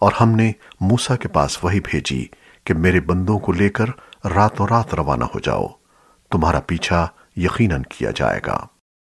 اور ہم نے موسیٰ کے پاس وہی بھیجی کہ میرے بندوں کو لے کر راتوں رات روانہ ہو جاؤ، تمہارا پیچھا یقیناً کیا جائے گا۔